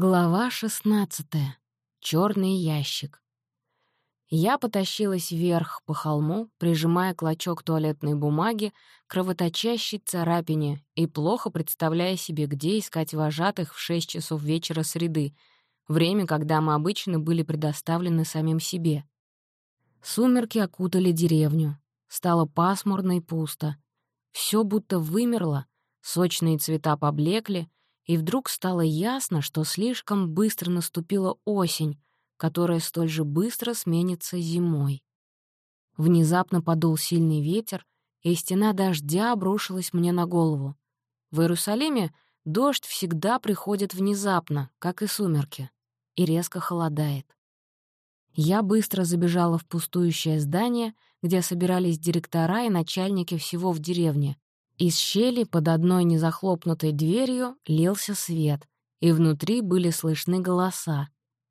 Глава 16. Чёрный ящик. Я потащилась вверх по холму, прижимая клочок туалетной бумаги к кровоточащей царапине и плохо представляя себе, где искать вожатых в 6 часов вечера среды, время, когда мы обычно были предоставлены самим себе. Сумерки окутали деревню. Стало пасмурно и пусто. Всё будто вымерло, сочные цвета поблекли — и вдруг стало ясно, что слишком быстро наступила осень, которая столь же быстро сменится зимой. Внезапно подул сильный ветер, и стена дождя обрушилась мне на голову. В Иерусалиме дождь всегда приходит внезапно, как и сумерки, и резко холодает. Я быстро забежала в пустующее здание, где собирались директора и начальники всего в деревне, из щели под одной незахлопнутой дверью лился свет, и внутри были слышны голоса.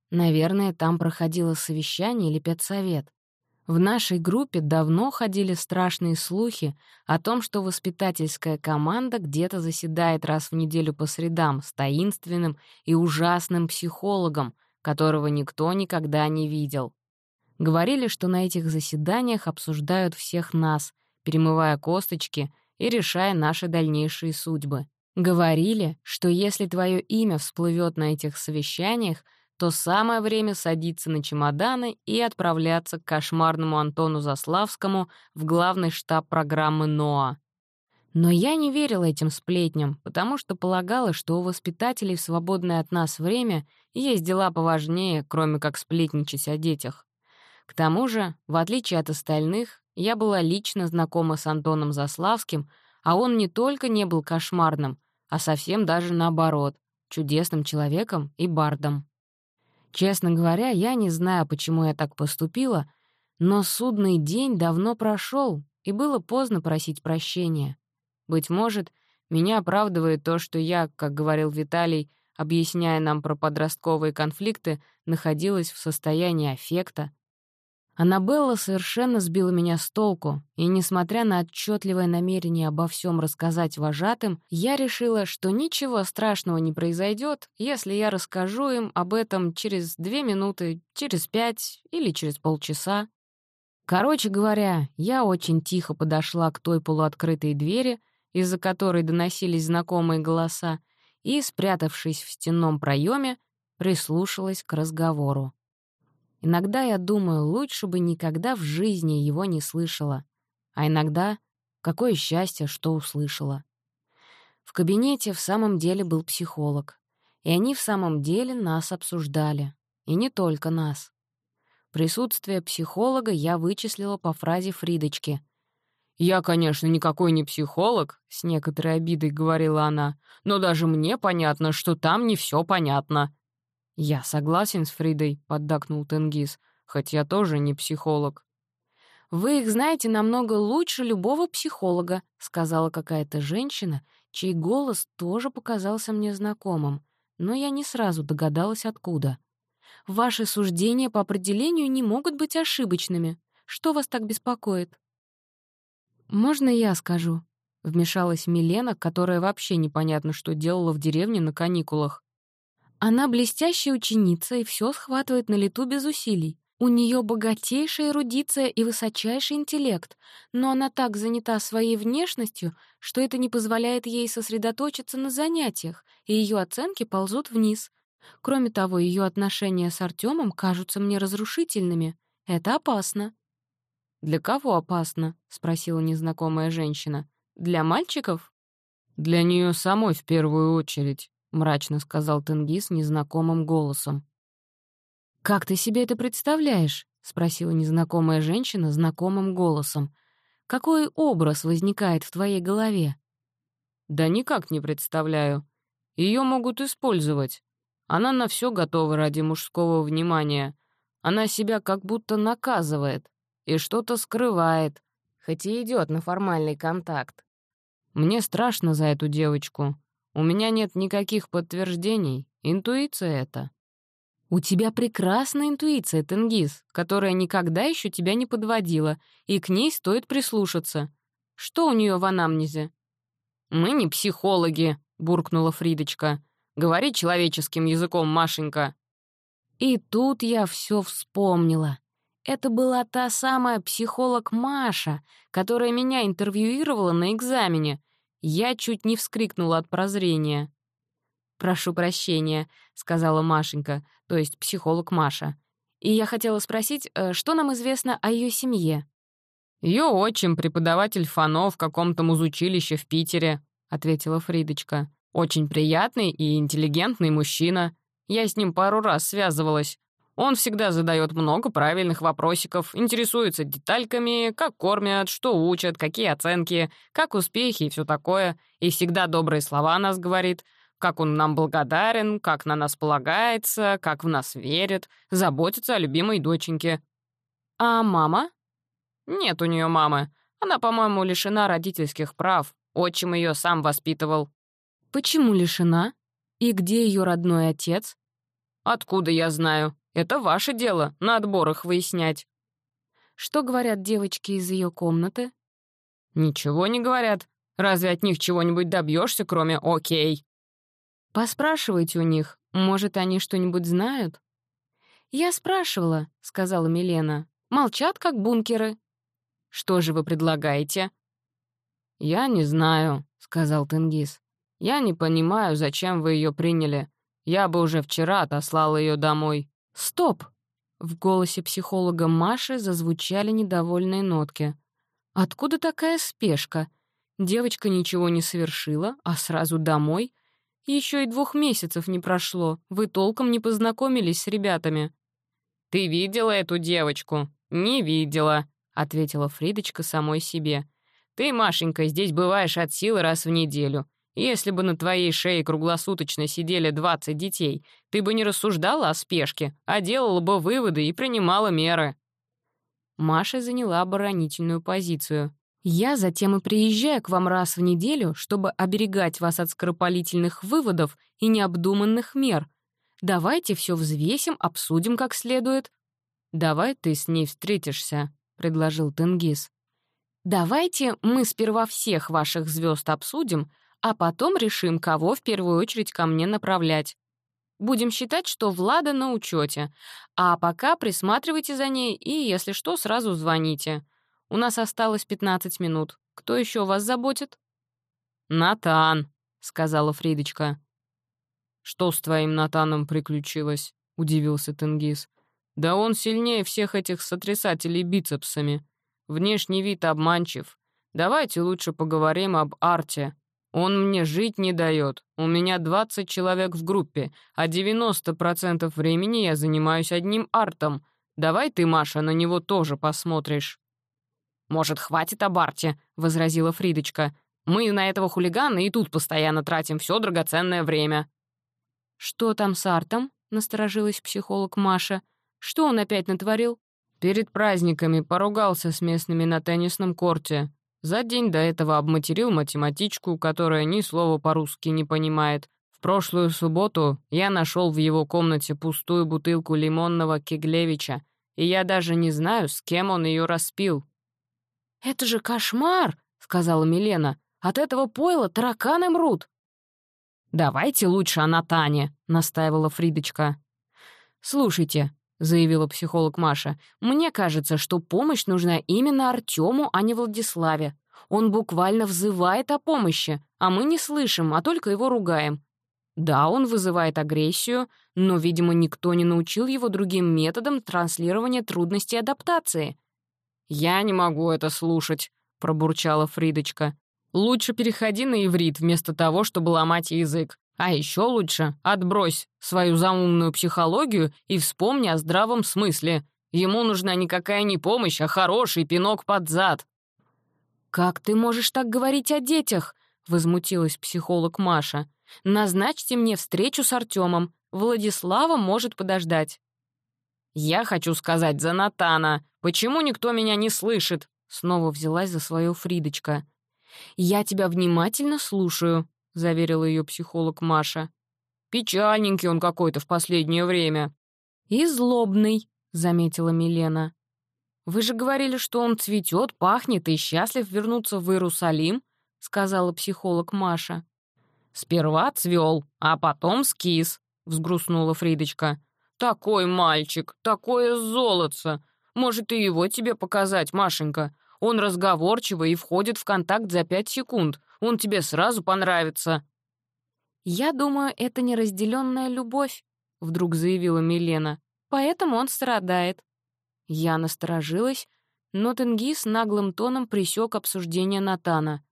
Наверное, там проходило совещание или педсовет. В нашей группе давно ходили страшные слухи о том, что воспитательская команда где-то заседает раз в неделю по средам с таинственным и ужасным психологом, которого никто никогда не видел. Говорили, что на этих заседаниях обсуждают всех нас, перемывая косточки — и решая наши дальнейшие судьбы. Говорили, что если твое имя всплывет на этих совещаниях, то самое время садиться на чемоданы и отправляться к кошмарному Антону Заславскому в главный штаб программы НОА. Но я не верила этим сплетням, потому что полагала, что у воспитателей в свободное от нас время есть дела поважнее, кроме как сплетничать о детях. К тому же, в отличие от остальных, я была лично знакома с Антоном Заславским, а он не только не был кошмарным, а совсем даже наоборот, чудесным человеком и бардом. Честно говоря, я не знаю, почему я так поступила, но судный день давно прошел, и было поздно просить прощения. Быть может, меня оправдывает то, что я, как говорил Виталий, объясняя нам про подростковые конфликты, находилась в состоянии аффекта, Аннабелла совершенно сбила меня с толку, и, несмотря на отчетливое намерение обо всем рассказать вожатым, я решила, что ничего страшного не произойдет, если я расскажу им об этом через две минуты, через пять или через полчаса. Короче говоря, я очень тихо подошла к той полуоткрытой двери, из-за которой доносились знакомые голоса, и, спрятавшись в стенном проеме, прислушалась к разговору. Иногда я думаю, лучше бы никогда в жизни его не слышала. А иногда какое счастье, что услышала. В кабинете в самом деле был психолог. И они в самом деле нас обсуждали. И не только нас. Присутствие психолога я вычислила по фразе Фридочки. «Я, конечно, никакой не психолог», — с некоторой обидой говорила она, «но даже мне понятно, что там не все понятно. «Я согласен с Фридой», — поддакнул Тенгиз, «хоть я тоже не психолог». «Вы их знаете намного лучше любого психолога», — сказала какая-то женщина, чей голос тоже показался мне знакомым, но я не сразу догадалась, откуда. «Ваши суждения по определению не могут быть ошибочными. Что вас так беспокоит?» «Можно я скажу?» — вмешалась Милена, которая вообще непонятно, что делала в деревне на каникулах. Она блестящая ученица и все схватывает на лету без усилий. У нее богатейшая эрудиция и высочайший интеллект, но она так занята своей внешностью, что это не позволяет ей сосредоточиться на занятиях, и ее оценки ползут вниз. Кроме того, ее отношения с Артемом кажутся мне разрушительными. Это опасно. «Для кого опасно?» — спросила незнакомая женщина. «Для мальчиков?» «Для нее самой в первую очередь», — мрачно сказал Тенгиз незнакомым голосом. «Как ты себе это представляешь?» — спросила незнакомая женщина знакомым голосом. «Какой образ возникает в твоей голове?» «Да никак не представляю. Ее могут использовать. Она на все готова ради мужского внимания. Она себя как будто наказывает и что-то скрывает, хоть и идет на формальный контакт. Мне страшно за эту девочку. У меня нет никаких подтверждений. Интуиция это. У тебя прекрасная интуиция, Тенгиз, которая никогда еще тебя не подводила, и к ней стоит прислушаться. Что у нее в анамнезе? Мы не психологи, буркнула Фридочка. Говори человеческим языком, Машенька». И тут я все вспомнила. Это была та самая психолог Маша, которая меня интервьюировала на экзамене. Я чуть не вскрикнула от прозрения. «Прошу прощения», — сказала Машенька, то есть психолог Маша. «И я хотела спросить, э, что нам известно о ее семье?» Ее отчим — преподаватель фано в каком-то музучилище в Питере», — ответила Фридочка. «Очень приятный и интеллигентный мужчина. Я с ним пару раз связывалась. Он всегда задает много правильных вопросиков, интересуется детальками, как кормят, что учат, какие оценки, как успехи и все такое, и всегда добрые слова о нас говорит, как он нам благодарен, как на нас полагается, как в нас верит, заботится о любимой доченьке. «А мама?» «Нет у нее мамы. Она, по-моему, лишена родительских прав. Отчим ее сам воспитывал». «Почему лишена? И где ее родной отец?» «Откуда я знаю? Это ваше дело, на отборах выяснять». «Что говорят девочки из ее комнаты?» «Ничего не говорят. Разве от них чего-нибудь добьешься, кроме «окей»?» «Поспрашивайте у них. Может, они что-нибудь знают?» «Я спрашивала», — сказала Милена. «Молчат, как бункеры». «Что же вы предлагаете?» «Я не знаю», — сказал Тенгиз. «Я не понимаю, зачем вы ее приняли. Я бы уже вчера отослал ее домой». «Стоп!» В голосе психолога Маши зазвучали недовольные нотки. «Откуда такая спешка? Девочка ничего не совершила, а сразу домой? Еще и двух месяцев не прошло, вы толком не познакомились с ребятами». «Ты видела эту девочку?» «Не видела», — ответила Фридочка самой себе. «Ты, Машенька, здесь бываешь от силы раз в неделю. Если бы на твоей шее круглосуточно сидели 20 детей, ты бы не рассуждала о спешке, а делала бы выводы и принимала меры». Маша заняла оборонительную позицию. «Я затем и приезжаю к вам раз в неделю, чтобы оберегать вас от скоропалительных выводов и необдуманных мер. Давайте все взвесим, обсудим как следует». «Давай ты с ней встретишься», — предложил Тенгиз. «Давайте мы сперва всех ваших звезд обсудим, а потом решим, кого в первую очередь ко мне направлять. Будем считать, что Влада на учете, а пока присматривайте за ней и, если что, сразу звоните. У нас осталось 15 минут. Кто еще вас заботит?» «Натан», — сказала Фридочка. «Что с твоим Натаном приключилось?» — удивился Тенгиз. «Да он сильнее всех этих сотрясателей бицепсами. Внешний вид обманчив. Давайте лучше поговорим об арте. Он мне жить не дает. У меня 20 человек в группе, а 90% времени я занимаюсь одним артом. Давай ты, Маша, на него тоже посмотришь». «Может, хватит об арте?» — возразила Фридочка. «Мы на этого хулигана и тут постоянно тратим все драгоценное время». «Что там с артом?» — насторожилась психолог Маша. «Что он опять натворил?» «Перед праздниками поругался с местными на теннисном корте. За день до этого обматерил математичку, которая ни слова по-русски не понимает. В прошлую субботу я нашел в его комнате пустую бутылку лимонного Кеглевича, и я даже не знаю, с кем он ее распил. «Это же кошмар!» — сказала Милена. «От этого пойла тараканы мрут!» «Давайте лучше о Натане», — настаивала Фридочка. «Слушайте, — заявила психолог Маша. «Мне кажется, что помощь нужна именно Артему, а не Владиславе. Он буквально взывает о помощи, а мы не слышим, а только его ругаем. Да, он вызывает агрессию, но, видимо, никто не научил его другим методам транслирования трудностей адаптации». «Я не могу это слушать», — пробурчала Фридочка. «Лучше переходи на иврит вместо того, чтобы ломать язык. А еще лучше отбрось свою заумную психологию и вспомни о здравом смысле. Ему нужна никакая не помощь, а хороший пинок под зад». «Как ты можешь так говорить о детях?» — возмутилась психолог Маша. «Назначьте мне встречу с Артемом. Владислава может подождать». «Я хочу сказать за Натана. Почему никто меня не слышит?» Снова взялась за свою Фридочка. «Я тебя внимательно слушаю», заверила ее психолог Маша. «Печальненький он какой-то в последнее время». «И злобный», — заметила Милена. «Вы же говорили, что он цветет, пахнет и счастлив вернуться в Иерусалим», — сказала психолог Маша. «Сперва цвел, а потом скис», — взгрустнула Фридочка. «Такой мальчик, такое золотце! Может, и его тебе показать, Машенька? Он разговорчивый и входит в контакт за пять секунд. Он тебе сразу понравится». «Я думаю, это неразделенная любовь», — вдруг заявила Милена. «Поэтому он страдает». Я насторожилась, но Тенгиз наглым тоном присек обсуждение Натана.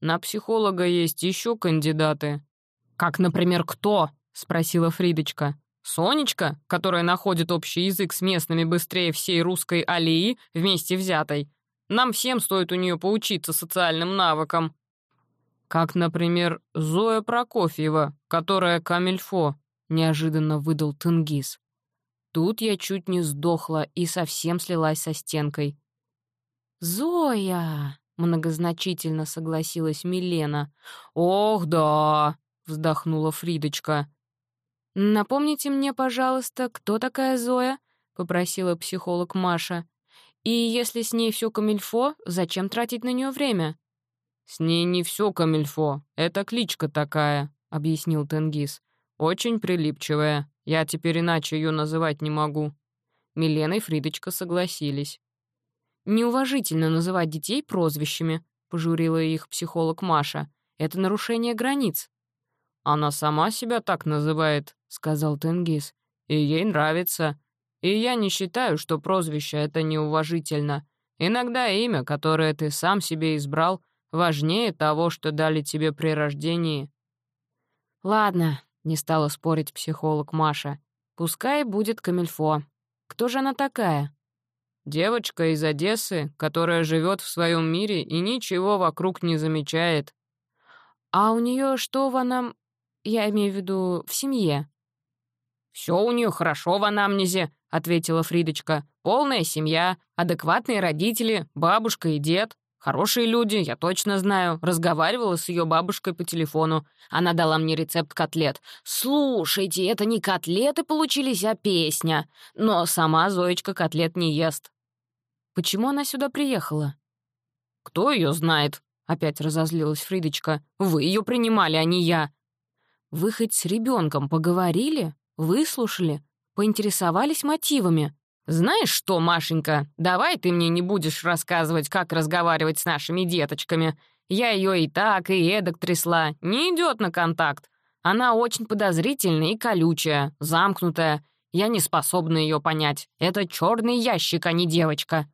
«На психолога есть еще кандидаты». «Как, например, кто?» — спросила Фридочка. «Сонечка, которая находит общий язык с местными быстрее всей русской алии вместе взятой. Нам всем стоит у нее поучиться социальным навыкам». «Как, например, Зоя Прокофьева, которая камельфо», — неожиданно выдал Тенгиз. Тут я чуть не сдохла и совсем слилась со стенкой. «Зоя!» — многозначительно согласилась Милена. «Ох, да!» — вздохнула Фридочка. «Напомните мне, пожалуйста, кто такая Зоя?» — попросила психолог Маша. «И если с ней все камильфо, зачем тратить на нее время?» «С ней не все камильфо, это кличка такая», — объяснил Тенгиз. «Очень прилипчивая. Я теперь иначе ее называть не могу». Милена и Фридочка согласились. «Неуважительно называть детей прозвищами», — пожурила их психолог Маша. «Это нарушение границ». «Она сама себя так называет», — сказал Тенгиз. «И ей нравится. И я не считаю, что прозвище — это неуважительно. Иногда имя, которое ты сам себе избрал, важнее того, что дали тебе при рождении». «Ладно», — не стала спорить психолог Маша. «Пускай будет Камильфо. Кто же она такая?» Девочка из Одессы, которая живет в своем мире и ничего вокруг не замечает. А у нее что в анам... Я имею в виду в семье? Все у нее хорошо в анамнезе, ответила Фридочка. Полная семья, адекватные родители, бабушка и дед. Хорошие люди, я точно знаю. Разговаривала с ее бабушкой по телефону. Она дала мне рецепт котлет. «Слушайте, это не котлеты получились, а песня». Но сама Зоечка котлет не ест. Почему она сюда приехала?» «Кто ее знает?» — опять разозлилась Фридочка. «Вы ее принимали, а не я». «Вы хоть с ребенком поговорили? Выслушали? Поинтересовались мотивами?» «Знаешь что, Машенька, давай ты мне не будешь рассказывать, как разговаривать с нашими деточками. Я ее и так, и эдак трясла. Не идет на контакт. Она очень подозрительная и колючая, замкнутая. Я не способна ее понять. Это черный ящик, а не девочка».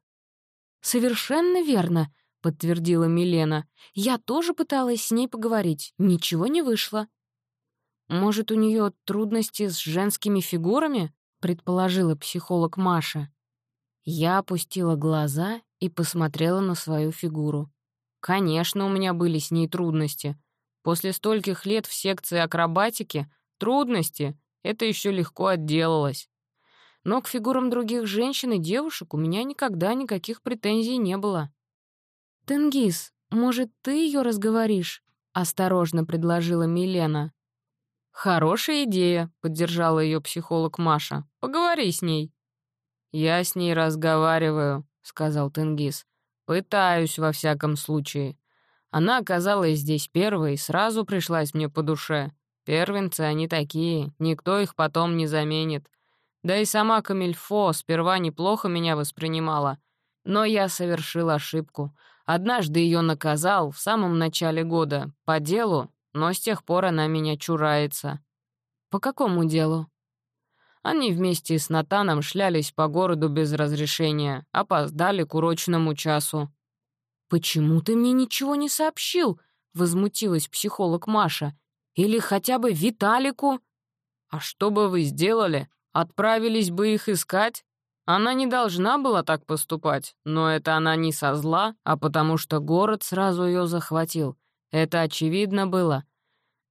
«Совершенно верно», — подтвердила Милена. «Я тоже пыталась с ней поговорить. Ничего не вышло». «Может, у нее трудности с женскими фигурами?» — предположила психолог Маша. Я опустила глаза и посмотрела на свою фигуру. Конечно, у меня были с ней трудности. После стольких лет в секции акробатики трудности — это еще легко отделалось. Но к фигурам других женщин и девушек у меня никогда никаких претензий не было. «Тенгиз, может, ты ее разговоришь?» — осторожно предложила Милена. «Хорошая идея», — поддержала ее психолог Маша. «Поговори с ней». «Я с ней разговариваю», — сказал Тенгиз. «Пытаюсь, во всяком случае. Она оказалась здесь первой и сразу пришлась мне по душе. Первенцы они такие, никто их потом не заменит. Да и сама Камильфо сперва неплохо меня воспринимала. Но я совершил ошибку. Однажды ее наказал в самом начале года, по делу, но с тех пор она меня чурается. По какому делу? Они вместе с Натаном шлялись по городу без разрешения, опоздали к урочному часу. «Почему ты мне ничего не сообщил?» — возмутилась психолог Маша. «Или хотя бы Виталику?» «А что бы вы сделали? Отправились бы их искать? Она не должна была так поступать, но это она не со зла, а потому что город сразу ее захватил. Это очевидно было.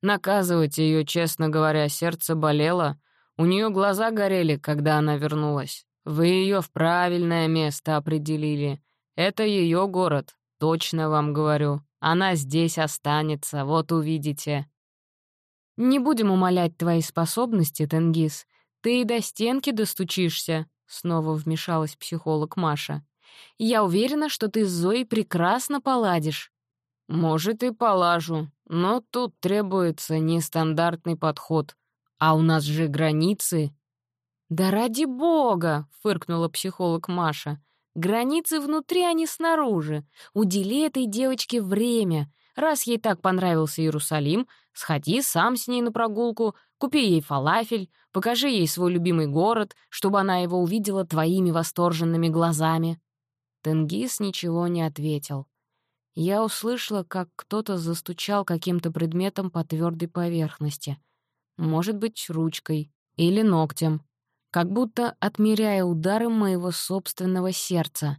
Наказывать ее, честно говоря, сердце болело. У нее глаза горели, когда она вернулась. Вы ее в правильное место определили. Это ее город, точно вам говорю. Она здесь останется, вот увидите. Не будем умолять твои способности, Тенгиз. «Ты и до стенки достучишься», — снова вмешалась психолог Маша. «Я уверена, что ты с Зоей прекрасно поладишь». «Может, и полажу, но тут требуется нестандартный подход. А у нас же границы». «Да ради бога!» — фыркнула психолог Маша. «Границы внутри, а не снаружи. Удели этой девочке время. Раз ей так понравился Иерусалим, сходи сам с ней на прогулку, купи ей фалафель, покажи ей свой любимый город, чтобы она его увидела твоими восторженными глазами». Тенгиз ничего не ответил. Я услышала, как кто-то застучал каким-то предметом по твердой поверхности. Может быть, ручкой или ногтем, как будто отмеряя удары моего собственного сердца.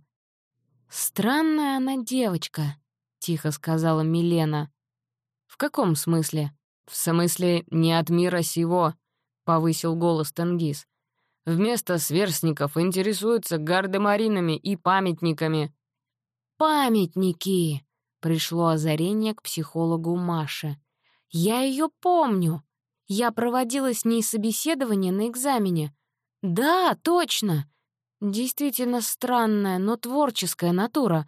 «Странная она девочка», — тихо сказала Милена. «В каком смысле?» «В смысле, не от мира сего», — повысил голос Тенгиз. «Вместо сверстников интересуются гардемаринами и памятниками». «Памятники!» Пришло озарение к психологу Маше. «Я ее помню. Я проводила с ней собеседование на экзамене. Да, точно. Действительно странная, но творческая натура.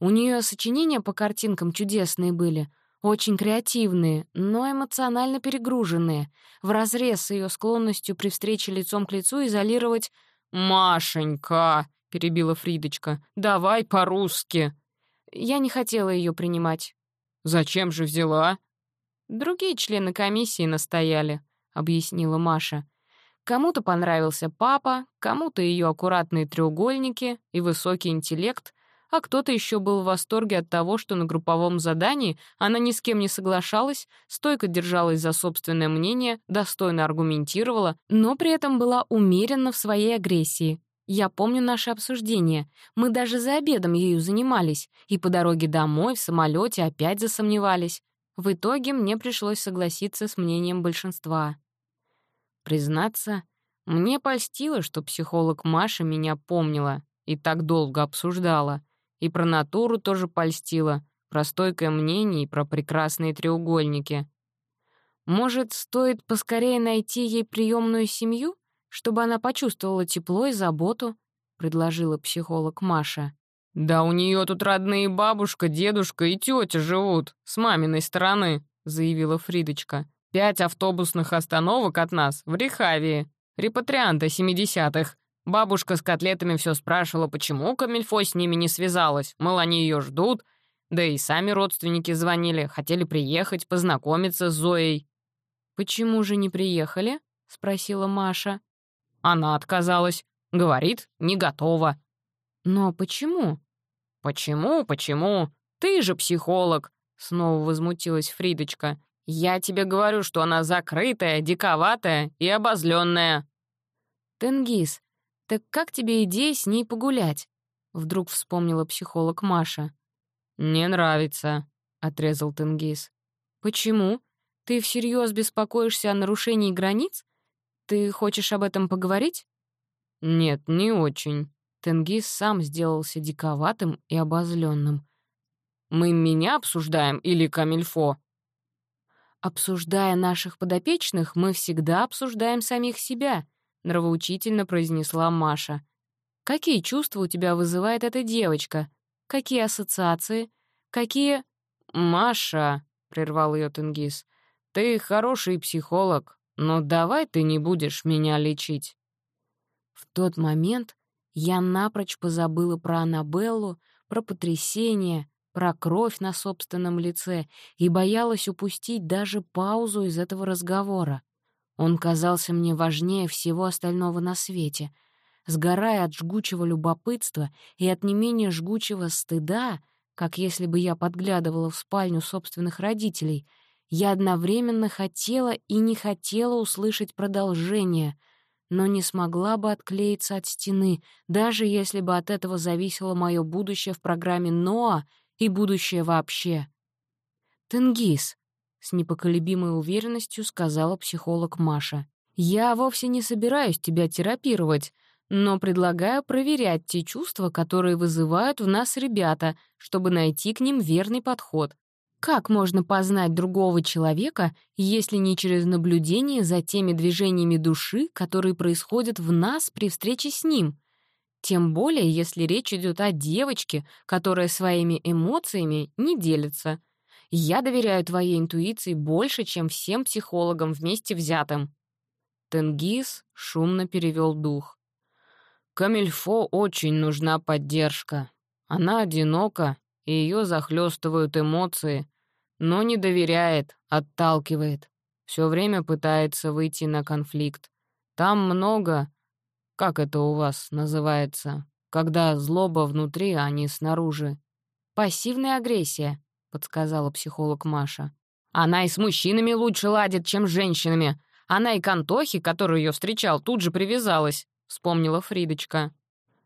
У нее сочинения по картинкам чудесные были, очень креативные, но эмоционально перегруженные, вразрез с ее склонностью при встрече лицом к лицу изолировать «Машенька!» — перебила Фридочка. «Давай по-русски!» Я не хотела ее принимать. «Зачем же взяла?» «Другие члены комиссии настояли», — объяснила Маша. «Кому-то понравился папа, кому-то ее аккуратные треугольники и высокий интеллект, а кто-то еще был в восторге от того, что на групповом задании она ни с кем не соглашалась, стойко держалась за собственное мнение, достойно аргументировала, но при этом была умерена в своей агрессии, я помню наше обсуждение. Мы даже за обедом ею занимались, и по дороге домой в самолете опять засомневались. В итоге мне пришлось согласиться с мнением большинства. Признаться, мне польстило, что психолог Маша меня помнила и так долго обсуждала. И про натуру тоже польстила, про стойкое мнение и про прекрасные треугольники. Может, стоит поскорее найти ей приемную семью? Чтобы она почувствовала тепло и заботу», — предложила психолог Маша. «Да у нее тут родные бабушка, дедушка и тетя живут, с маминой стороны», — заявила Фридочка. «Пять автобусных остановок от нас, в Рехавии. Репатрианта семидесятых. Бабушка с котлетами все спрашивала, почему Камильфо с ними не связалась, мол, они ее ждут. Да и сами родственники звонили, хотели приехать, познакомиться с Зоей». «Почему же не приехали?» — спросила Маша. Она отказалась. Говорит, не готова. Но почему? Почему, почему? Ты же психолог. Снова возмутилась Фридочка. Я тебе говорю, что она закрытая, диковатая и обозленная. Тенгиз, так как тебе идея с ней погулять? Вдруг вспомнила психолог Маша. «Не нравится», — отрезал Тенгиз. «Почему? Ты всерьез беспокоишься о нарушении границ? Ты хочешь об этом поговорить?» «Нет, не очень». Тенгиз сам сделался диковатым и обозленным. «Мы меня обсуждаем или Камильфо?» «Обсуждая наших подопечных, мы всегда обсуждаем самих себя», — нравоучительно произнесла Маша. «Какие чувства у тебя вызывает эта девочка? Какие ассоциации? Какие...» «Маша», — прервал ее Тенгиз, — «ты хороший психолог, но давай ты не будешь меня лечить». В тот момент я напрочь позабыла про Аннабеллу, про потрясение, про кровь на собственном лице и боялась упустить даже паузу из этого разговора. Он казался мне важнее всего остального на свете. Сгорая от жгучего любопытства и от не менее жгучего стыда, как если бы я подглядывала в спальню собственных родителей — я одновременно хотела и не хотела услышать продолжение, но не смогла бы отклеиться от стены, даже если бы от этого зависело мое будущее в программе «Ноа» и будущее вообще. «Тенгиз», — с непоколебимой уверенностью сказала психолог Маша, «я вовсе не собираюсь тебя терапировать, но предлагаю проверять те чувства, которые вызывают в нас ребята, чтобы найти к ним верный подход. Как можно познать другого человека, если не через наблюдение за теми движениями души, которые происходят в нас при встрече с ним? Тем более, если речь идет о девочке, которая своими эмоциями не делится. Я доверяю твоей интуиции больше, чем всем психологам вместе взятым». Тенгиз шумно перевел дух. Камильфо очень нужна поддержка. Она одинока, и ее захлестывают эмоции, но не доверяет, отталкивает. Все время пытается выйти на конфликт. Там много... Как это у вас называется? Когда злоба внутри, а не снаружи. «Пассивная агрессия», — подсказала психолог Маша. «Она и с мужчинами лучше ладит, чем с женщинами. Она и к Антохе, который ее встречал, тут же привязалась», — вспомнила Фридочка.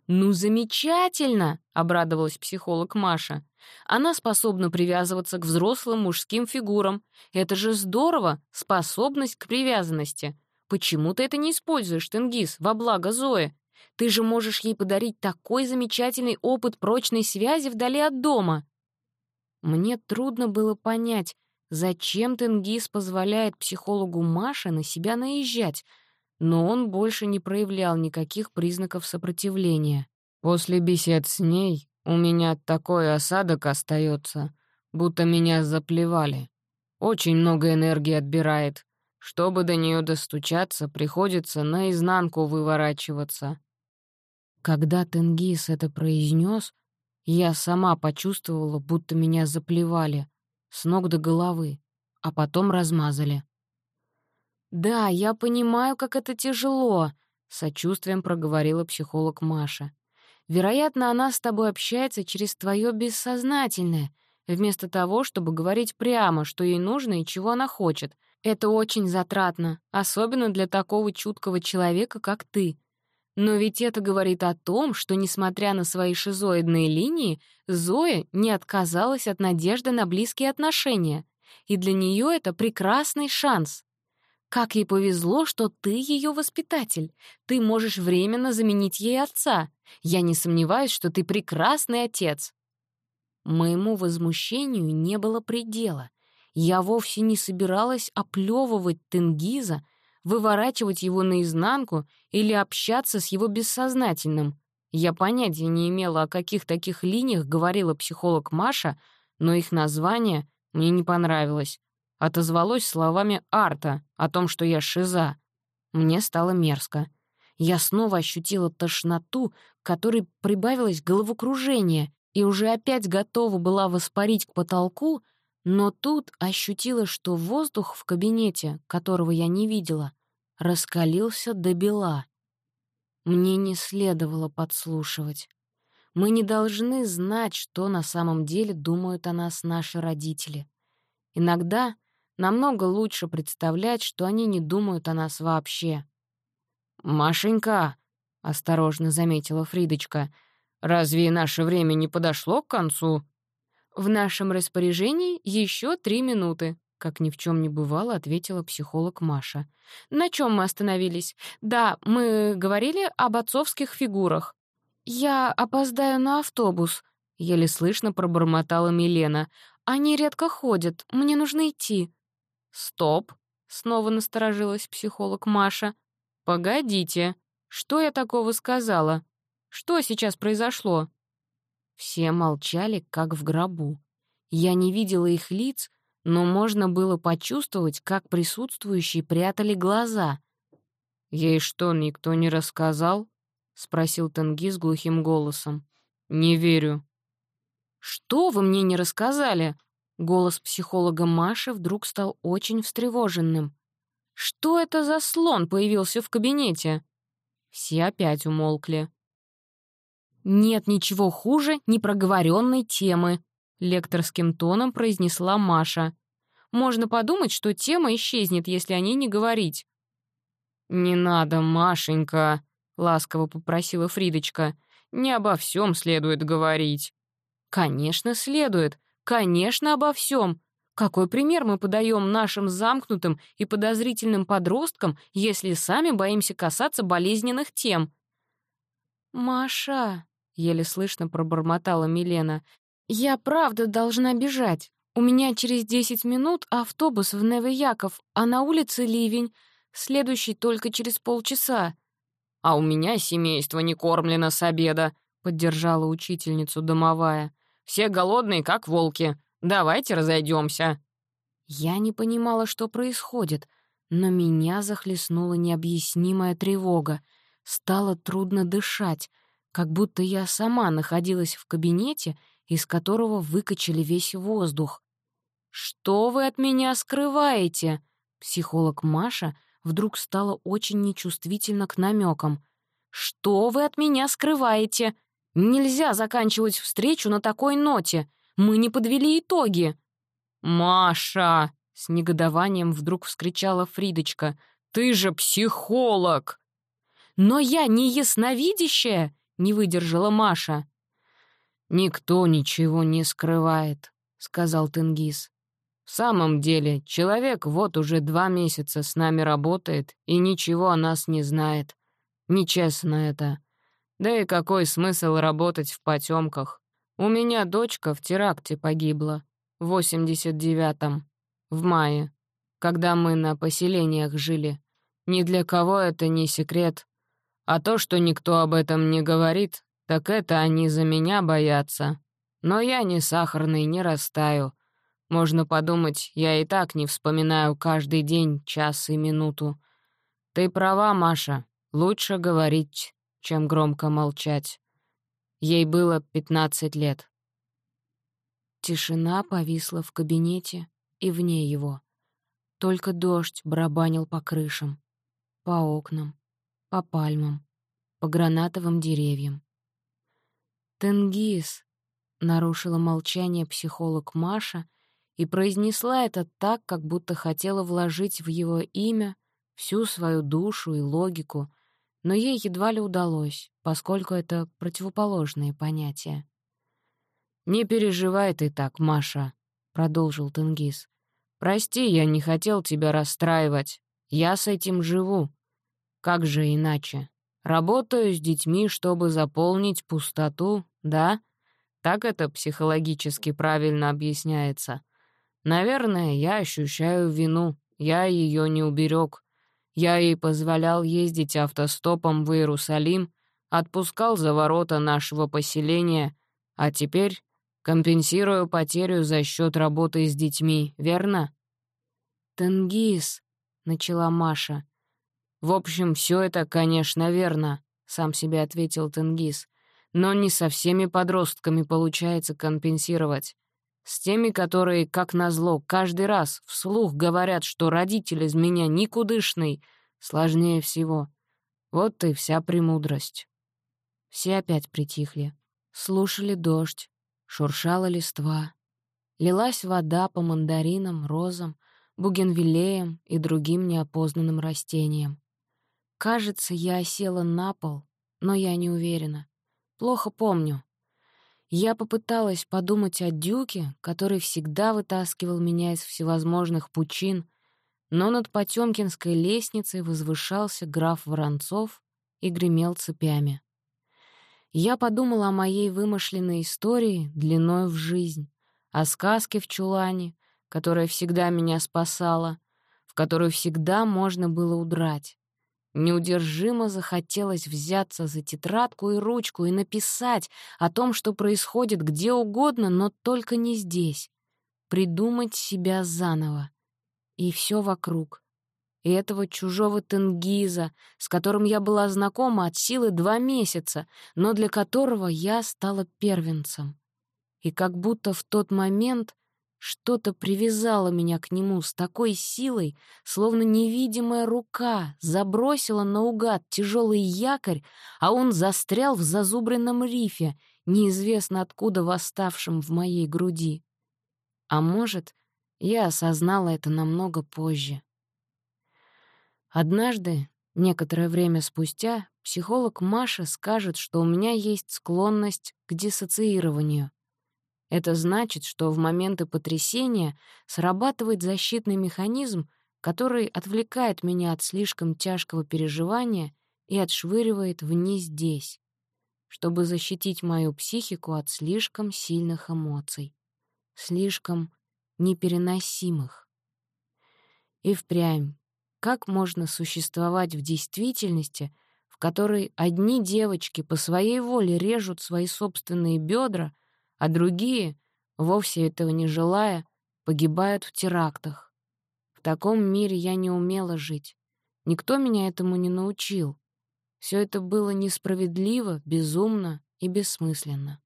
«Ну, замечательно!» — обрадовалась психолог Маша. «Она способна привязываться к взрослым мужским фигурам. Это же здорово! Способность к привязанности. Почему ты это не используешь, Тенгиз, во благо Зои? Ты же можешь ей подарить такой замечательный опыт прочной связи вдали от дома!» Мне трудно было понять, зачем Тенгиз позволяет психологу Маше на себя наезжать — но он больше не проявлял никаких признаков сопротивления. «После бесед с ней у меня такой осадок остается, будто меня заплевали. Очень много энергии отбирает. Чтобы до нее достучаться, приходится наизнанку выворачиваться». Когда Тенгиз это произнес, я сама почувствовала, будто меня заплевали с ног до головы, а потом размазали. «Да, я понимаю, как это тяжело», — сочувствием проговорила психолог Маша. «Вероятно, она с тобой общается через твое бессознательное, вместо того, чтобы говорить прямо, что ей нужно и чего она хочет. Это очень затратно, особенно для такого чуткого человека, как ты. Но ведь это говорит о том, что, несмотря на свои шизоидные линии, Зоя не отказалась от надежды на близкие отношения. И для нее это прекрасный шанс. Как ей повезло, что ты ее воспитатель. Ты можешь временно заменить ей отца. Я не сомневаюсь, что ты прекрасный отец». Моему возмущению не было предела. Я вовсе не собиралась оплевывать Тенгиза, выворачивать его наизнанку или общаться с его бессознательным. Я понятия не имела, о каких таких линиях говорила психолог Маша, но их название мне не понравилось отозвалось словами Арта о том, что я шиза. Мне стало мерзко. Я снова ощутила тошноту, которой прибавилось головокружение, и уже опять готова была воспарить к потолку, но тут ощутила, что воздух в кабинете, которого я не видела, раскалился до бела. Мне не следовало подслушивать. Мы не должны знать, что на самом деле думают о нас наши родители. Иногда намного лучше представлять, что они не думают о нас вообще. «Машенька», — осторожно заметила Фридочка, «разве наше время не подошло к концу?» «В нашем распоряжении еще три минуты», — как ни в чем не бывало, ответила психолог Маша. «На чем мы остановились? Да, мы говорили об отцовских фигурах. Я опоздаю на автобус», — еле слышно пробормотала Милена. «Они редко ходят, мне нужно идти». «Стоп!» — снова насторожилась психолог Маша. «Погодите, что я такого сказала? Что сейчас произошло?» Все молчали, как в гробу. Я не видела их лиц, но можно было почувствовать, как присутствующие прятали глаза. «Ей что, никто не рассказал?» — спросил Тенгиз глухим голосом. «Не верю». «Что вы мне не рассказали?» Голос психолога Маши вдруг стал очень встревоженным. «Что это за слон появился в кабинете?» Все опять умолкли. «Нет ничего хуже непроговоренной темы», — лекторским тоном произнесла Маша. «Можно подумать, что тема исчезнет, если о ней не говорить». «Не надо, Машенька», — ласково попросила Фридочка. «Не обо всем следует говорить». «Конечно, следует. Конечно, обо всем. Какой пример мы подаем нашим замкнутым и подозрительным подросткам, если сами боимся касаться болезненных тем? «Маша», — еле слышно пробормотала Милена, «я правда должна бежать. У меня через десять минут автобус в Неве-Яков, а на улице ливень, следующий только через полчаса». «А у меня семейство не кормлено с обеда», — поддержала учительницу домовая. Все голодные, как волки. Давайте разойдемся. Я не понимала, что происходит, но меня захлестнула необъяснимая тревога. Стало трудно дышать, как будто я сама находилась в кабинете, из которого выкачали весь воздух. «Что вы от меня скрываете?» Психолог Маша вдруг стала очень нечувствительна к намекам. «Что вы от меня скрываете? Нельзя заканчивать встречу на такой ноте. Мы не подвели итоги». «Маша!» — с негодованием вдруг вскричала Фридочка. «Ты же психолог!» «Но я не ясновидящая!» — не выдержала Маша. «Никто ничего не скрывает», — сказал Тенгиз. «В самом деле, человек вот уже два месяца с нами работает и ничего о нас не знает. Нечестно это. Да и какой смысл работать в потемках? У меня дочка в теракте погибла. В 89-м. В мае. Когда мы на поселениях жили. Ни для кого это не секрет. А то, что никто об этом не говорит, так это они за меня боятся. Но я не сахарный, не растаю. Можно подумать, я и так не вспоминаю каждый день, час и минуту. Ты права, Маша. Лучше говорить чем громко молчать. Ей было 15 лет. Тишина повисла в кабинете и вне его. Только дождь барабанил по крышам, по окнам, по пальмам, по гранатовым деревьям. «Тенгиз», — нарушила молчание психолог Маша и произнесла это так, как будто хотела вложить в его имя всю свою душу и логику, но ей едва ли удалось, поскольку это противоположные понятия. «Не переживай ты так, Маша», — продолжил Тенгиз. «Прости, я не хотел тебя расстраивать. Я с этим живу. Как же иначе? Работаю с детьми, чтобы заполнить пустоту, да? Так это психологически правильно объясняется. Наверное, я ощущаю вину, я ее не уберег. Я ей позволял ездить автостопом в Иерусалим, отпускал за ворота нашего поселения, а теперь компенсирую потерю за счет работы с детьми, верно? «Тенгиз», — начала Маша. «В общем, все это, конечно, верно», — сам себе ответил Тенгиз. «Но не со всеми подростками получается компенсировать. С теми, которые, как назло, каждый раз вслух говорят, что родитель из меня никудышный, сложнее всего. Вот и вся премудрость. Все опять притихли. Слушали дождь, шуршала листва. Лилась вода по мандаринам, розам, бугенвиллеям и другим неопознанным растениям. Кажется, я осела на пол, но я не уверена. Плохо помню. Я попыталась подумать о Дюке, который всегда вытаскивал меня из всевозможных пучин, но над Потёмкинской лестницей возвышался граф Воронцов и гремел цепями. Я подумала о моей вымышленной истории длиной в жизнь, о сказке в чулане, которая всегда меня спасала, в которую всегда можно было удрать. Неудержимо захотелось взяться за тетрадку и ручку и написать о том, что происходит где угодно, но только не здесь. Придумать себя заново. И все вокруг. И этого чужого тенгиза, с которым я была знакома от силы два месяца, но для которого я стала первенцем. И как будто в тот момент что-то привязало меня к нему с такой силой, словно невидимая рука забросила наугад тяжелый якорь, а он застрял в зазубренном рифе, неизвестно откуда восставшем в моей груди. А может, я осознала это намного позже. Однажды, некоторое время спустя, психолог Маша скажет, что у меня есть склонность к диссоциированию. Это значит, что в моменты потрясения срабатывает защитный механизм, который отвлекает меня от слишком тяжкого переживания и отшвыривает вниз здесь, чтобы защитить мою психику от слишком сильных эмоций, слишком непереносимых. И впрямь, как можно существовать в действительности, в которой одни девочки по своей воле режут свои собственные бедра, а другие вовсе этого не желая, погибают в терактах. В таком мире я не умела жить. Никто меня этому не научил. Все это было несправедливо, безумно и бессмысленно.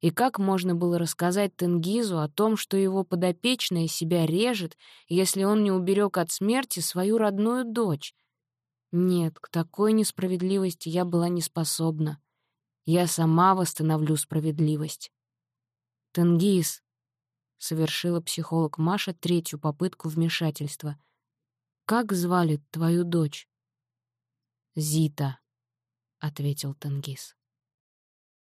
И как можно было рассказать Тенгизу о том, что его подопечная себя режет, если он не уберег от смерти свою родную дочь? Нет, к такой несправедливости я была не способна. Я сама восстановлю справедливость. «Тенгиз», — совершила психолог Маша третью попытку вмешательства, — «как звали твою дочь?» «Зита», — ответил Тенгиз.